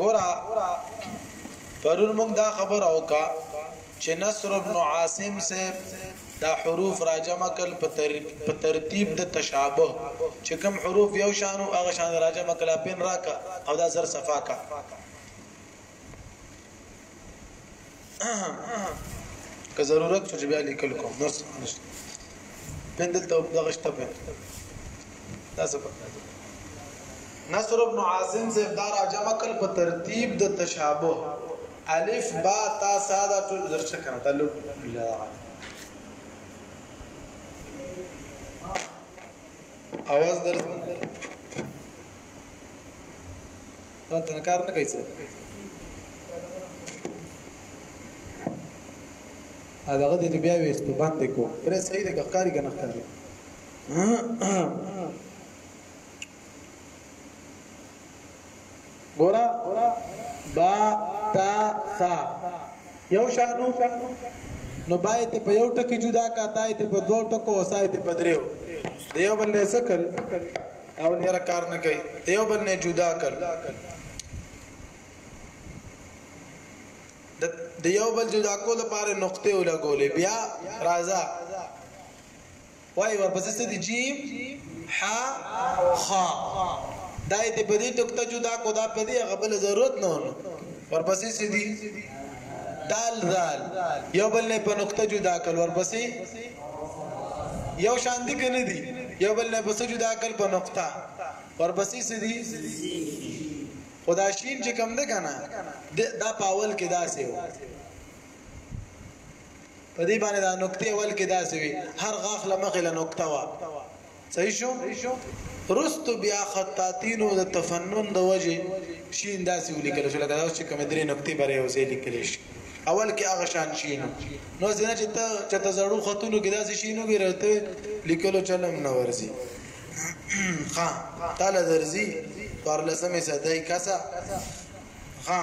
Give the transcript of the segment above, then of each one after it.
ګوره پرون موږ دا خبر او کا چې نصر ابن عاصم صاحب دا حروف راجمه کل په ترتیب د تشابه چې کوم حروف یو شانو هغه شان راجمه کلا پین راکا او دا زر صفا کا که ضرورت شو چې بیا لیکل کوم نو نشته پین دلته دغه شته پین دا څه نصر ابن عازم زبدار جمع کل په ترتیب د تشابه الف با تا ساده ټول درڅ کنه تعلق لا اواز درځي دا څنګه کار نه کوي څه ا دغه دې بیا وېست په باندې کو پرې صحیح ده ښکاری کنه ښکاری ګورا با تا سا یو شانو نو باید په یو ټکی جدا کا تای ته په دوه ټکو وسای ته په دریو دیو بل نه سکل اول یاره کار نه کوي یو بل نه جدا کړ د یو بل جدا کول لپاره نقطه ولګولې بیا راځه وای ورپسې ست دي جیم ح خ دا دې په دې نقطه جدا کو دا په دې غبل ضرورت نه ورپسې ست دي دال ذال یو بل نه په نقطه جدا کړ ورپسې یو شان دي کنه دي یو بل نه په جدا کړ په نقطه ورپسې سدي خدا شین چې کم ده کنه دا پاول کې داسې و په دې باندې دا نقطه اول کې داسې وي هر غاخ لمخې له نقطه وا صحیح شو رستو بیا خطاطینو د تفنن د وجه شي انداسي ولیکل شو لکه دا چې کوم درې نقطې بره یو ځای لیکل شي اول کې هغه شان شي نو نو ځنه چې ته چې ته زړو خطونو کې داسې شي نو بیرته لیکلو چلم نه ورزي ها تعالی درزي پر لسمه صدای کسا ها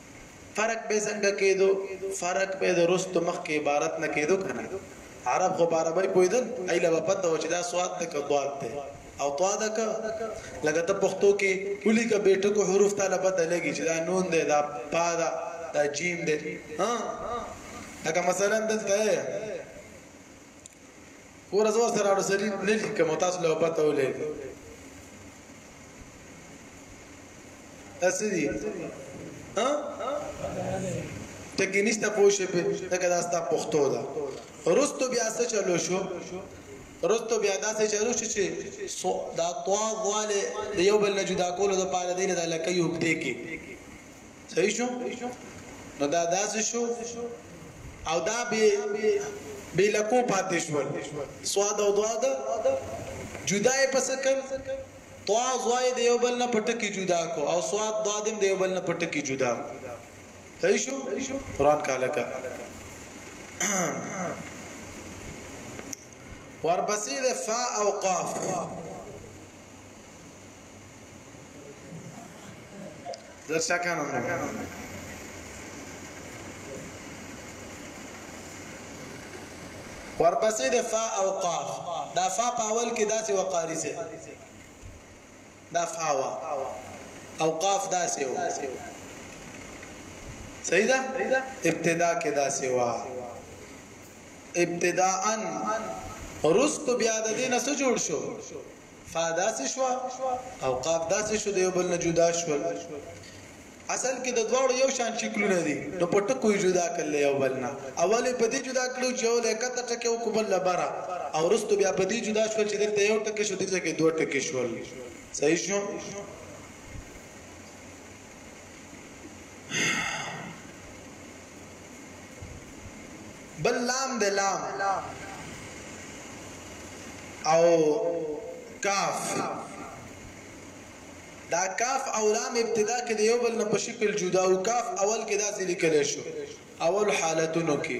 فرق به څنګه کېدو فرق به د رست مخکې عبارت نه کېدو کنه عرب خو عربی پویدل ایله په پته و چې دا سواد ته کډوال ته او طوا ده که لکه ته پښتو کې ولي که بیٹکو حروف ته لپه ته لګي چې دا نون دی دا پا دا دا جیم دی ها لکه مثلا دلته ګوره زه سره اړو سړي نه لیکم تاسو له پته ولې اسې دي ها ټکی نشته پوه شي په دغه دا ستا پښتو ده رستو بیا څه چلو شو رستو بیا دا څه چلو شو چې دا طواغ والے د یو بل نه جدا کولو لپاره دینه د لکې یو کې صحیح شو نو دا داسې شو او دا به به لکو پاتې شو سواد او دواد جدای پس کم طوا زوای د یو بل نه پټکی جدا کو او سواد دادم د یو بل نه پټکی جدا کو صحیح شو قران کاله کا ورپسې د فا او قاف Just second. ورپسې د فا او قاف دا فا په اول کې داسې وقاری سي دا فا وا او قاف داسې و صحیح ده ابتدا کې داسې وا ابتداءا رست بیا د دې نه څه جوړ شو فا داسې شو او قاف داسې شو د یو بل نه جدا شول اصل کې د دواړو یو شان شکلونه دي نو په ټکو یې جدا کړل یو بل نه اول په دې جدا کړو چې یو له کته ټکه او کوبل لبره او رستو بیا په دې جدا شول چې دلته یو ټکه شو دلته کې دوه ټکه شول صحیح شو بل لام د لام او کاف دا کاف او لام ابتدا کې د یو بل نه په شکل جدا او کاف اول کې دا ځلې کله شو اول حالتونو کې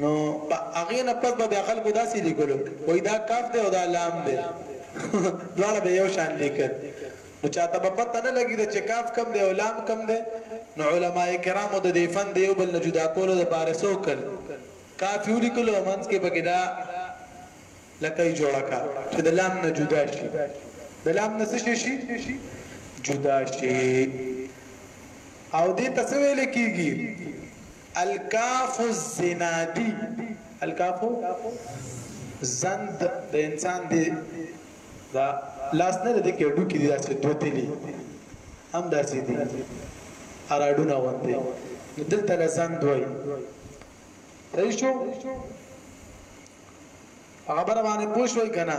نو په هغې نه پس به بیا خلکو داسې لیکلو وایي دا کف دی او دا لام دی دواړه به یو شان لیکل نو چاته به پته نه لګېده چې کاف کم دی او لام کم دی نو علما کرامو د دې فن د یو بل نه جدا کولو دپاره څه وکړل کاف یې ولیکلو او منځ کې پکې دا لکه یې جوړه کړه چې د لام نه جدا شي د لام نه څه شي جدا شي او دې ته څه ویل کېږي الکاف الزنادی الکاف زند د انسان دی دا لاس نه لري کې ډوکی دي داسې دوه تلي هم داسې دي اراډونه وانته نو دلته لسان دوی صحیح شو خبره باندې پوښوي کنه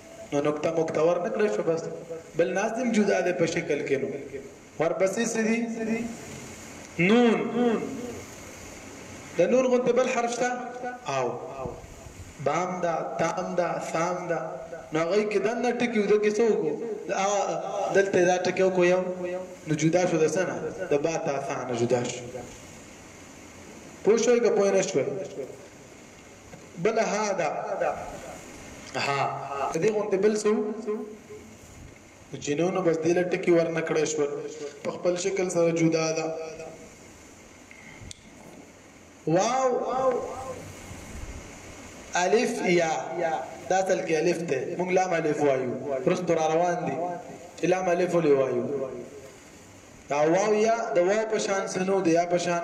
نو نکته مکته ور نه کړی شو بس بل ناس دیم جدا دی په شکل کې نو ورپسې څه دي نون د نون غونته بل حرف شته او بام دا تام دا سام دا نو هغه کې دنه ټکی ودا کې څوک دلته دا ټکی کو یو نو جدا شو د سنه د با تا ثانه جدا شو پوه شوي که پوه نه شوي بله هعه ده هعه د دې غوندې بل څه وو چې نو نو بس دې له ټکي ورنه کړی شول په خپل شکل سره جدا ده واو الف یا دا تل کې الف ته موږ لام الف وایو رست را روان دي چې لام الف ولې وایو دا واو یا د واو په شان سنو دی یا په شان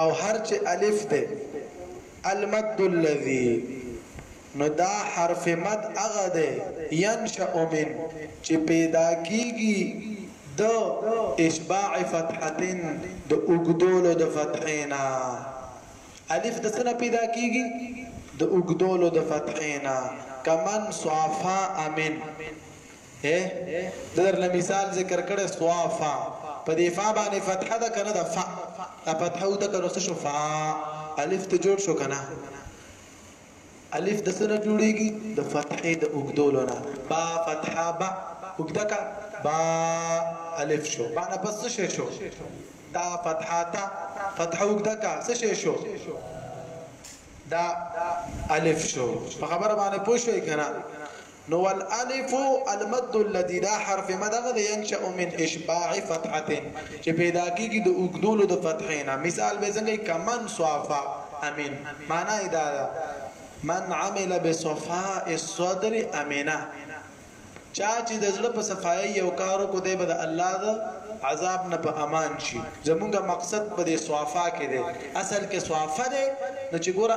او هر چې الف دی المد الذي نو دا حرف مد هغه دی ينشأ من چې پيدا کيږي د اشباع فتحتين د اوږدولو د فتحې نه الف د څه نه پيدا کيږي د اوږدولو د فتحې نه کمن صافا امن هه در له مثال ذکر کړه صوافا په دې فا باندې فتح ده کنه ده فا فتح او ده کنه څه شو فا الف ته جوړ شو کنه الف د سره جوړيږي د فتحې د اوګدولو نه با فتحه با اوګدا کا با الف شو معنا پس څه شو تا فتحه تا فتحه اوګدا کا څه شو دا الف شو په خبره باندې پوښوي کنه نو والالف المد الذي دا حرف مد هغه د ينشأ من اشباع فتحه چې پیدا کیږي د اوګدولو د فتحې نه مثال به څنګه کمن صافا امين معنا یې دا ده من عمل بصفاء الصدر امينه چا چې د زړه په صفای یو کارو کو دی بد الله د عذاب نه په امان شي زمونږ مقصد په دې صافا کې دی اصل کې صافه دی نو چې ګوره